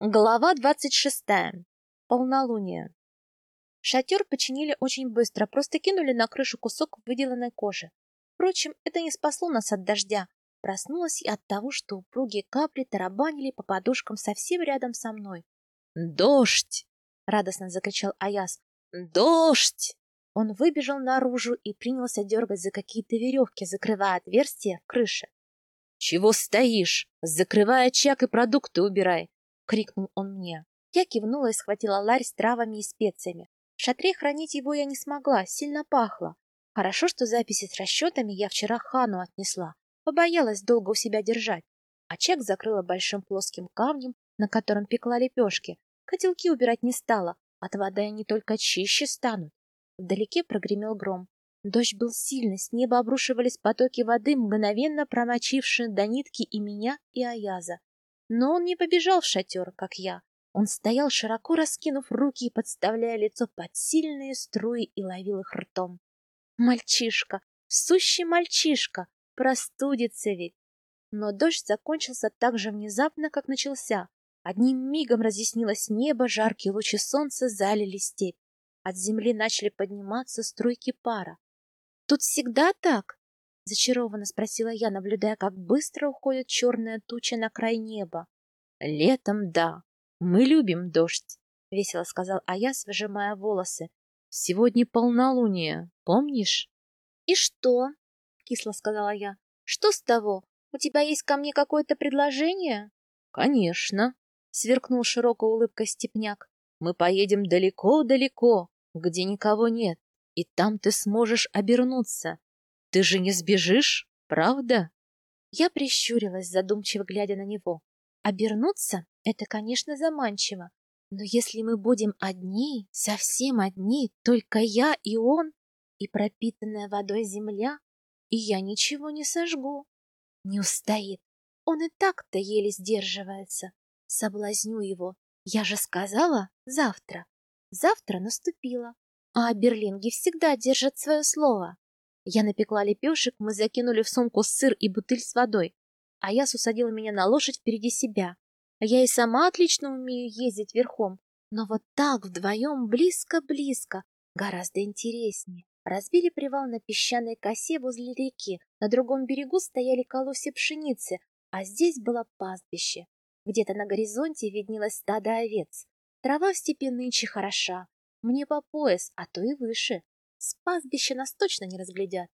Глава двадцать шестая. Полнолуние. Шатер починили очень быстро, просто кинули на крышу кусок выделанной кожи. Впрочем, это не спасло нас от дождя. Проснулась и от того, что упругие капли тарабанили по подушкам совсем рядом со мной. «Дождь!» — радостно закричал Аяс. «Дождь!» Он выбежал наружу и принялся дергать за какие-то веревки, закрывая отверстие в крыше. «Чего стоишь? Закрывай очаг и продукты убирай!» — крикнул он мне. Я кивнула и схватила ларь с травами и специями. В шатре хранить его я не смогла, сильно пахло. Хорошо, что записи с расчетами я вчера хану отнесла. Побоялась долго у себя держать. Очаг закрыла большим плоским камнем, на котором пекла лепешки. Котелки убирать не стала. От воды они только чище станут. Вдалеке прогремел гром. Дождь был сильный, с неба обрушивались потоки воды, мгновенно промочившие до нитки и меня, и Аяза. Но он не побежал в шатер, как я. Он стоял, широко раскинув руки и подставляя лицо под сильные струи и ловил их ртом. Мальчишка, сущий мальчишка, простудится ведь. Но дождь закончился так же внезапно, как начался. Одним мигом разъяснилось небо, жаркие лучи солнца залили степь. От земли начали подниматься струйки пара. «Тут всегда так?» — зачарованно спросила я, наблюдая, как быстро уходит черная туча на край неба. «Летом да. Мы любим дождь», — весело сказал Аяс, выжимая волосы. «Сегодня полнолуние, помнишь?» «И что?» — кисло сказала я. «Что с того? У тебя есть ко мне какое-то предложение?» «Конечно», — сверкнул широкой улыбкой степняк. «Мы поедем далеко-далеко, где никого нет, и там ты сможешь обернуться. Ты же не сбежишь, правда? Я прищурилась, задумчиво глядя на него. Обернуться — это, конечно, заманчиво. Но если мы будем одни, совсем одни, только я и он, и пропитанная водой земля, и я ничего не сожгу. Не устоит. Он и так-то еле сдерживается. Соблазню его. Я же сказала завтра. Завтра наступило. А берлинги всегда держат свое слово. Я напекла лепешек, мы закинули в сумку сыр и бутыль с водой. А я усадила меня на лошадь впереди себя. Я и сама отлично умею ездить верхом, но вот так вдвоем близко-близко гораздо интереснее. Разбили привал на песчаной косе возле реки, на другом берегу стояли колосья пшеницы, а здесь было пастбище. Где-то на горизонте виднелось стадо овец. Трава в степи нынче хороша, мне по пояс, а то и выше. С пастбища нас точно не разглядят.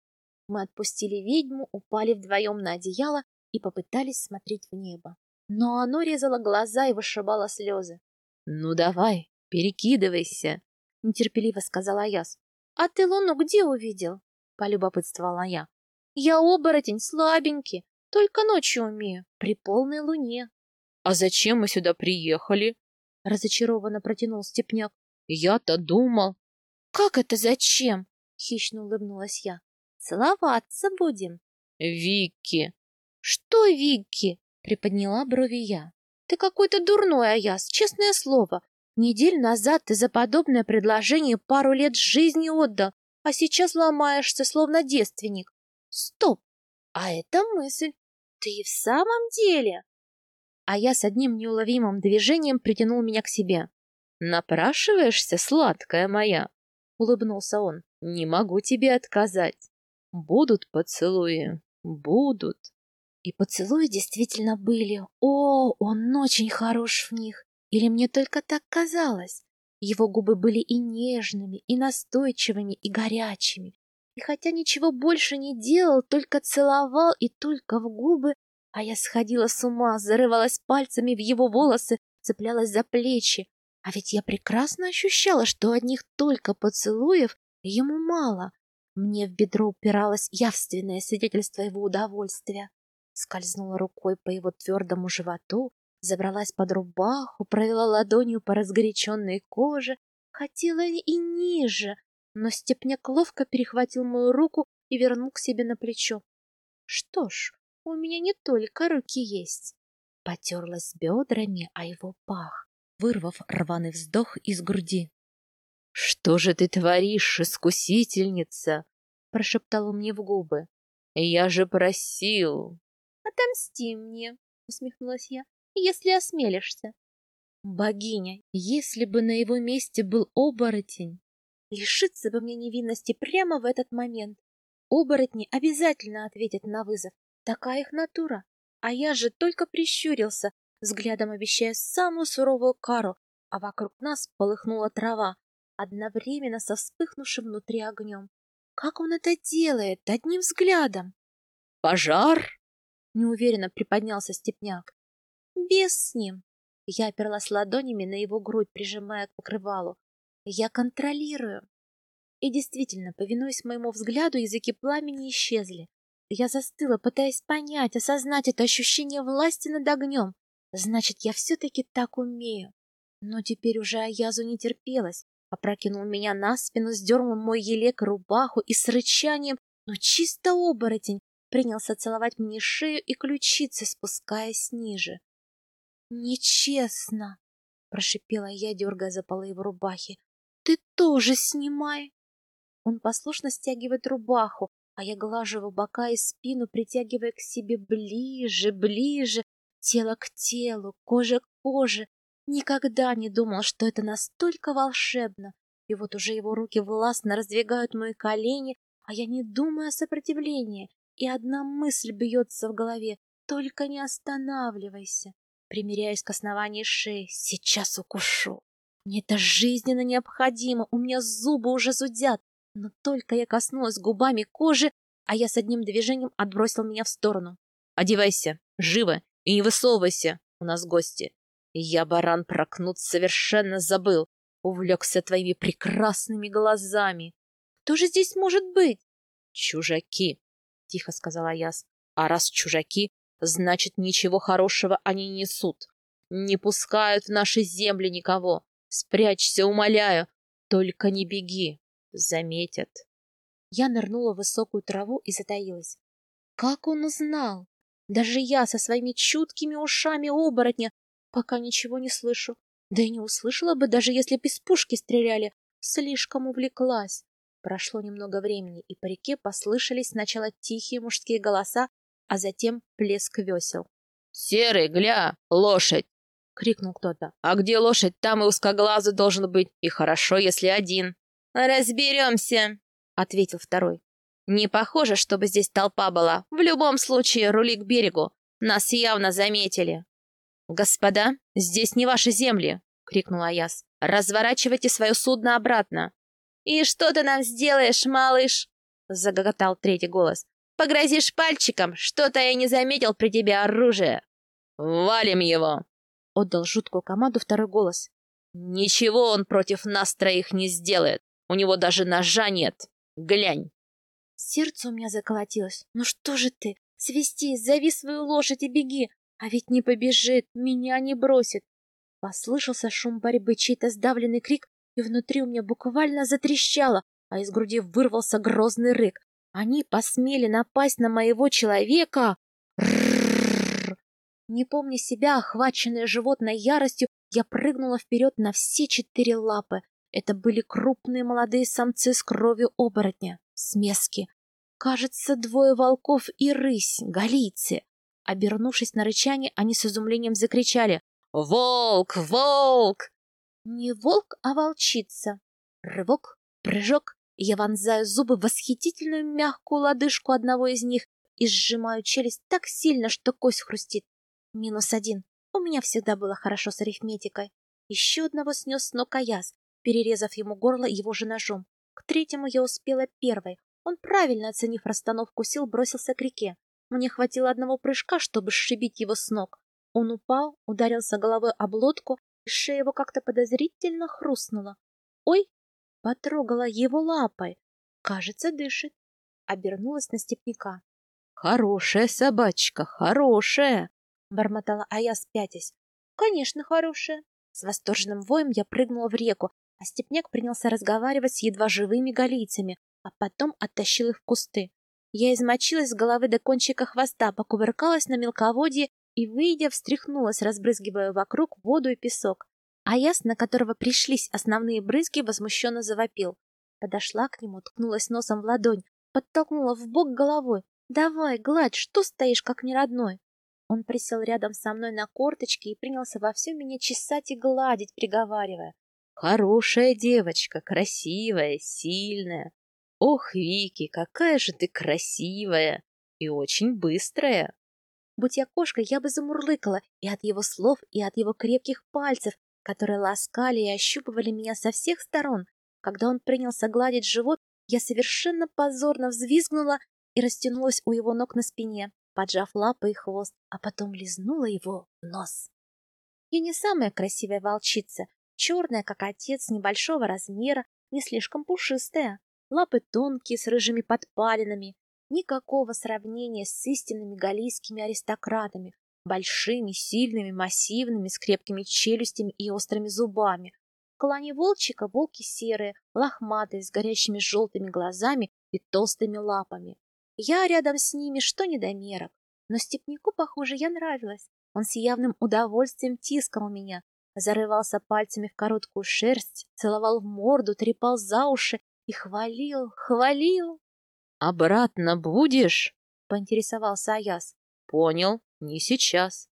Мы отпустили ведьму, упали вдвоем на одеяло и попытались смотреть в небо. Но оно резало глаза и вышибало слезы. — Ну давай, перекидывайся, — нетерпеливо сказала Яс. — А ты луну где увидел? — полюбопытствовала я. — Я оборотень, слабенький, только ночью умею, при полной луне. — А зачем мы сюда приехали? — разочарованно протянул Степняк. — Я-то думал. «Как это зачем?» — хищно улыбнулась я. «Целоваться будем». «Вики!» «Что Вики?» — приподняла брови я. «Ты какой-то дурной, Аяс, честное слово. Неделю назад ты за подобное предложение пару лет жизни отдал, а сейчас ломаешься, словно девственник. Стоп! А это мысль. Ты в самом деле...» А я с одним неуловимым движением притянул меня к себе. «Напрашиваешься, сладкая моя?» улыбнулся он. Не могу тебе отказать. Будут поцелуи, будут. И поцелуи действительно были. О, он очень хорош в них. Или мне только так казалось? Его губы были и нежными, и настойчивыми, и горячими. И хотя ничего больше не делал, только целовал и только в губы, а я сходила с ума, зарывалась пальцами в его волосы, цеплялась за плечи, а ведь я прекрасно ощущала, что одних только поцелуев ему мало. Мне в бедро упиралось явственное свидетельство его удовольствия. Скользнула рукой по его твердому животу, забралась под рубаху, провела ладонью по разгоряченной коже, хотела и ниже, но степняк ловко перехватил мою руку и вернул к себе на плечо. Что ж, у меня не только руки есть. Потерлась бедрами о его пах вырвав рваный вздох из груди. — Что же ты творишь, искусительница? — прошептал он мне в губы. — Я же просил. — Отомсти мне, — усмехнулась я, — если осмелишься. Богиня, если бы на его месте был оборотень, лишиться бы мне невинности прямо в этот момент. Оборотни обязательно ответят на вызов. Такая их натура. А я же только прищурился, взглядом обещая самую суровую кару, а вокруг нас полыхнула трава, одновременно со вспыхнувшим внутри огнем. Как он это делает одним взглядом? «Пожар?» — неуверенно приподнялся Степняк. «Без с ним!» Я оперлась ладонями на его грудь, прижимая к покрывалу. «Я контролирую!» И действительно, повинуясь моему взгляду, языки пламени исчезли. Я застыла, пытаясь понять, осознать это ощущение власти над огнем. Значит, я все-таки так умею. Но теперь уже Аязу не терпелось. Опрокинул меня на спину, сдернул мой елек рубаху и с рычанием, но чисто оборотень, принялся целовать мне шею и ключицы, спускаясь ниже. «Нечестно!» — прошипела я, дергая за полы его рубахи. «Ты тоже снимай!» Он послушно стягивает рубаху, а я глажу его бока и спину, притягивая к себе ближе, ближе, тело к телу, кожа к коже. Никогда не думал, что это настолько волшебно. И вот уже его руки властно раздвигают мои колени, а я не думаю о сопротивлении. И одна мысль бьется в голове — только не останавливайся. Примеряюсь к основанию шеи. Сейчас укушу. Мне это жизненно необходимо, у меня зубы уже зудят. Но только я коснулась губами кожи, а я с одним движением отбросил меня в сторону. «Одевайся, живо, и не высовывайся, у нас гости». Я, баран, прокнуть совершенно забыл, увлекся твоими прекрасными глазами. Кто же здесь может быть? Чужаки, тихо сказала Яс. А раз чужаки, значит, ничего хорошего они не несут. Не пускают в наши земли никого. Спрячься, умоляю. Только не беги. Заметят. Я нырнула в высокую траву и затаилась. Как он узнал? Даже я со своими чуткими ушами оборотня пока ничего не слышу. Да и не услышала бы, даже если бы из пушки стреляли. Слишком увлеклась. Прошло немного времени, и по реке послышались сначала тихие мужские голоса, а затем плеск весел. «Серый, гля, лошадь!» — крикнул кто-то. «А где лошадь, там и узкоглазый должен быть, и хорошо, если один». «Разберемся», — ответил второй. «Не похоже, чтобы здесь толпа была. В любом случае, рули к берегу. Нас явно заметили». «Господа, здесь не ваши земли!» — крикнул Аяс. «Разворачивайте свое судно обратно!» «И что ты нам сделаешь, малыш?» — загоготал третий голос. «Погрозишь пальчиком? Что-то я не заметил при тебе оружие!» «Валим его!» — отдал жуткую команду второй голос. «Ничего он против нас троих не сделает. У него даже ножа нет. Глянь!» Сердце у меня заколотилось. «Ну что же ты? Свисти, зови свою лошадь и беги! А ведь не побежит, меня не бросит!» Послышался шум борьбы, чей-то сдавленный крик, и внутри у меня буквально затрещало, а из груди вырвался грозный рык. Они посмели напасть на моего человека? Не помня себя, охваченная животной яростью, я прыгнула вперед на все четыре лапы. Это были крупные молодые самцы с кровью оборотня, смески. Кажется, двое волков и рысь, галийцы. Обернувшись на рычание, они с изумлением закричали «Волк! Волк!» Не волк, а волчица. Рывок, прыжок, я вонзаю зубы в восхитительную мягкую лодыжку одного из них и сжимаю челюсть так сильно, что кость хрустит. Минус один. У меня всегда было хорошо с арифметикой. Еще одного снес Аяс, перерезав ему горло его же ножом. К третьему я успела первой. Он, правильно оценив расстановку сил, бросился к реке. Мне хватило одного прыжка, чтобы сшибить его с ног. Он упал, ударился головой об лодку шея его как-то подозрительно хрустнула. «Ой!» — потрогала его лапой. «Кажется, дышит». Обернулась на степняка. «Хорошая собачка, хорошая!» — бормотала Аяс, пятясь. «Конечно, хорошая!» С восторженным воем я прыгнула в реку, а степняк принялся разговаривать с едва живыми галийцами, а потом оттащил их в кусты. Я измочилась с головы до кончика хвоста, покувыркалась на мелководье и, выйдя, встряхнулась, разбрызгивая вокруг воду и песок. А яс, на которого пришлись основные брызги, возмущенно завопил. Подошла к нему, ткнулась носом в ладонь, подтолкнула в бок головой. «Давай, гладь, что стоишь, как неродной?» Он присел рядом со мной на корточки и принялся во всем меня чесать и гладить, приговаривая. «Хорошая девочка, красивая, сильная. Ох, Вики, какая же ты красивая и очень быстрая!» Будь я кошкой, я бы замурлыкала и от его слов, и от его крепких пальцев, которые ласкали и ощупывали меня со всех сторон. Когда он принялся гладить живот, я совершенно позорно взвизгнула и растянулась у его ног на спине, поджав лапы и хвост, а потом лизнула его в нос. Я не самая красивая волчица, черная, как отец, небольшого размера, не слишком пушистая, лапы тонкие, с рыжими подпалинами, Никакого сравнения с истинными галийскими аристократами, большими, сильными, массивными, с крепкими челюстями и острыми зубами. В клане волчика волки серые, лохматые, с горящими желтыми глазами и толстыми лапами. Я рядом с ними что недомерок. Но степнику, похоже, я нравилась. Он с явным удовольствием тискал меня, зарывался пальцами в короткую шерсть, целовал в морду, трепал за уши и хвалил, хвалил. «Обратно будешь?» — поинтересовался Аяс. «Понял, не сейчас.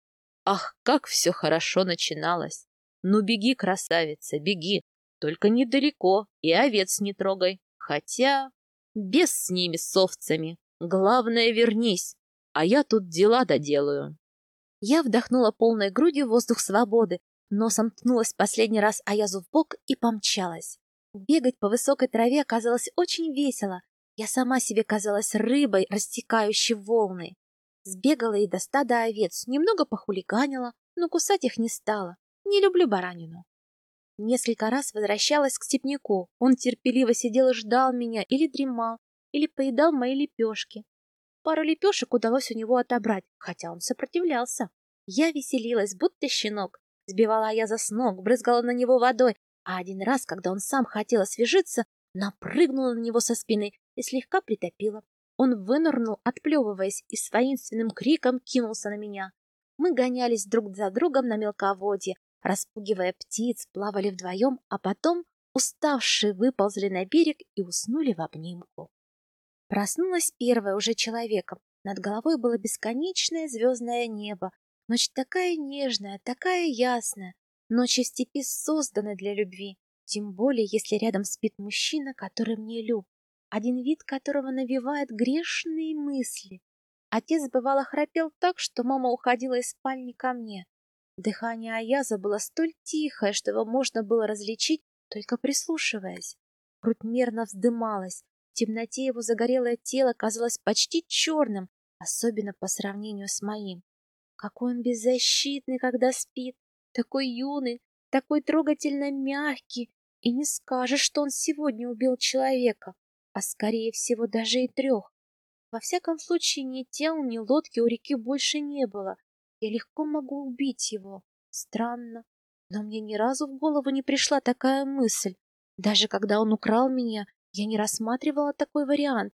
Ах, как все хорошо начиналось! Ну, беги, красавица, беги, только недалеко и овец не трогай. Хотя без с ними, с овцами. Главное, вернись, а я тут дела доделаю». Я вдохнула полной грудью воздух свободы, носом ткнулась последний раз Аязу в бок и помчалась. Бегать по высокой траве оказалось очень весело, я сама себе казалась рыбой, растекающей волны. Сбегала и до стада овец, немного похулиганила, но кусать их не стала. Не люблю баранину. Несколько раз возвращалась к степняку. Он терпеливо сидел и ждал меня, или дремал, или поедал мои лепешки. Пару лепешек удалось у него отобрать, хотя он сопротивлялся. Я веселилась, будто щенок. Сбивала я за ног, брызгала на него водой, а один раз, когда он сам хотел освежиться, напрыгнула на него со спины и слегка притопила. Он вынырнул, отплевываясь, и с воинственным криком кинулся на меня. Мы гонялись друг за другом на мелководье, распугивая птиц, плавали вдвоем, а потом, уставшие, выползли на берег и уснули в обнимку. Проснулась первая уже человеком. Над головой было бесконечное звездное небо. Ночь такая нежная, такая ясная. Ночи в степи созданы для любви. Тем более, если рядом спит мужчина, который мне люб, один вид которого навевает грешные мысли. Отец бывало храпел так, что мама уходила из спальни ко мне. Дыхание Аяза было столь тихое, что его можно было различить, только прислушиваясь. Грудь мерно вздымалась, в темноте его загорелое тело казалось почти черным, особенно по сравнению с моим. Какой он беззащитный, когда спит, такой юный, такой трогательно мягкий, и не скажешь, что он сегодня убил человека, а скорее всего даже и трех. Во всяком случае, ни тел, ни лодки у реки больше не было. Я легко могу убить его. Странно, но мне ни разу в голову не пришла такая мысль. Даже когда он украл меня, я не рассматривала такой вариант.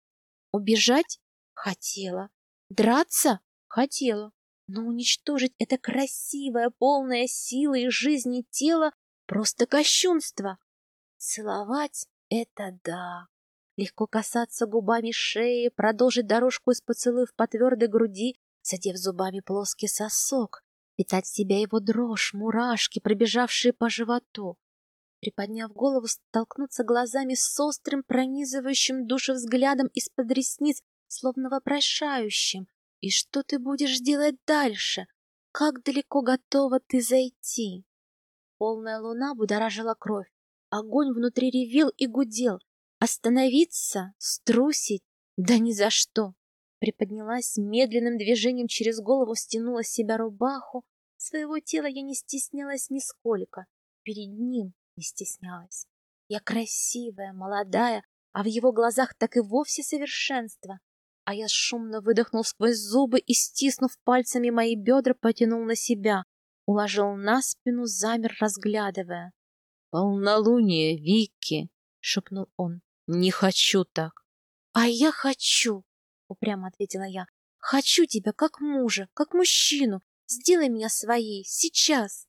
Убежать? Хотела. Драться? Хотела. Но уничтожить это красивое, полное силы и жизни тело — просто кощунство. Целовать — это да. Легко касаться губами шеи, продолжить дорожку из поцелуев по твердой груди, задев зубами плоский сосок, питать в себя его дрожь, мурашки, пробежавшие по животу. Приподняв голову, столкнуться глазами с острым, пронизывающим душу взглядом из-под ресниц, словно вопрошающим. И что ты будешь делать дальше? Как далеко готова ты зайти? Полная луна будоражила кровь. Огонь внутри ревел и гудел. Остановиться? Струсить? Да ни за что. Приподнялась медленным движением через голову, стянула с себя рубаху. Своего тела я не стеснялась нисколько. Перед ним не стеснялась. Я красивая, молодая, а в его глазах так и вовсе совершенство. А я шумно выдохнул сквозь зубы и, стиснув пальцами мои бедра, потянул на себя, уложил на спину, замер, разглядывая. «Полнолуние, Вики!» — шепнул он. «Не хочу так!» «А я хочу!» — упрямо ответила я. «Хочу тебя как мужа, как мужчину. Сделай меня своей, сейчас!»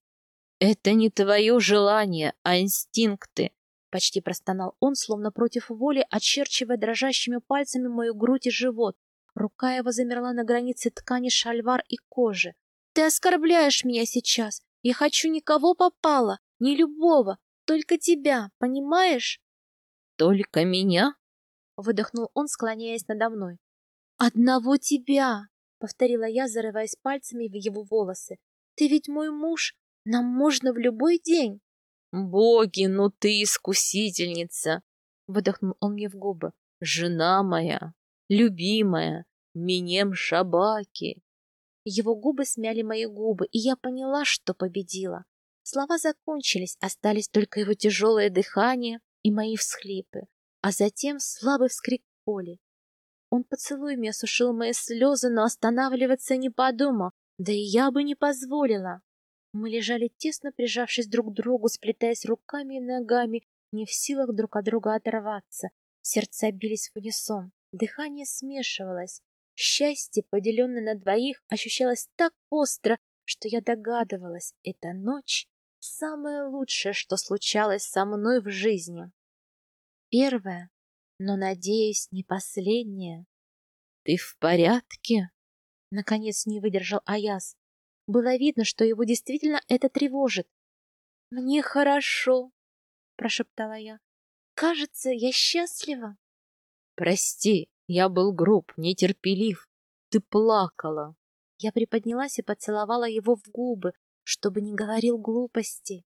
«Это не твое желание, а инстинкты!» Почти простонал он, словно против воли, очерчивая дрожащими пальцами мою грудь и живот. Рука его замерла на границе ткани шальвар и кожи. Ты оскорбляешь меня сейчас. Я хочу никого попало, ни любого, только тебя, понимаешь? Только меня? Выдохнул он, склоняясь надо мной. Одного тебя, повторила я, зарываясь пальцами в его волосы. Ты ведь мой муж, нам можно в любой день. Боги, ну ты искусительница! Выдохнул он мне в губы. Жена моя, любимая, минем шабаки. Его губы смяли мои губы, и я поняла, что победила. Слова закончились, остались только его тяжелое дыхание и мои всхлипы, а затем слабый вскрик Поли. Он поцелуями осушил мои слезы, но останавливаться не подумал, да и я бы не позволила. Мы лежали тесно прижавшись друг к другу, сплетаясь руками и ногами, не в силах друг от друга оторваться. Сердца бились в унисон, дыхание смешивалось. Счастье, поделенное на двоих, ощущалось так остро, что я догадывалась, эта ночь — самое лучшее, что случалось со мной в жизни. Первое, но, надеюсь, не последнее. — Ты в порядке? — наконец не выдержал Аяс. Было видно, что его действительно это тревожит. — Мне хорошо, — прошептала я. — Кажется, я счастлива. — Прости, я был груб, нетерпелив. Ты плакала. Я приподнялась и поцеловала его в губы, чтобы не говорил глупости.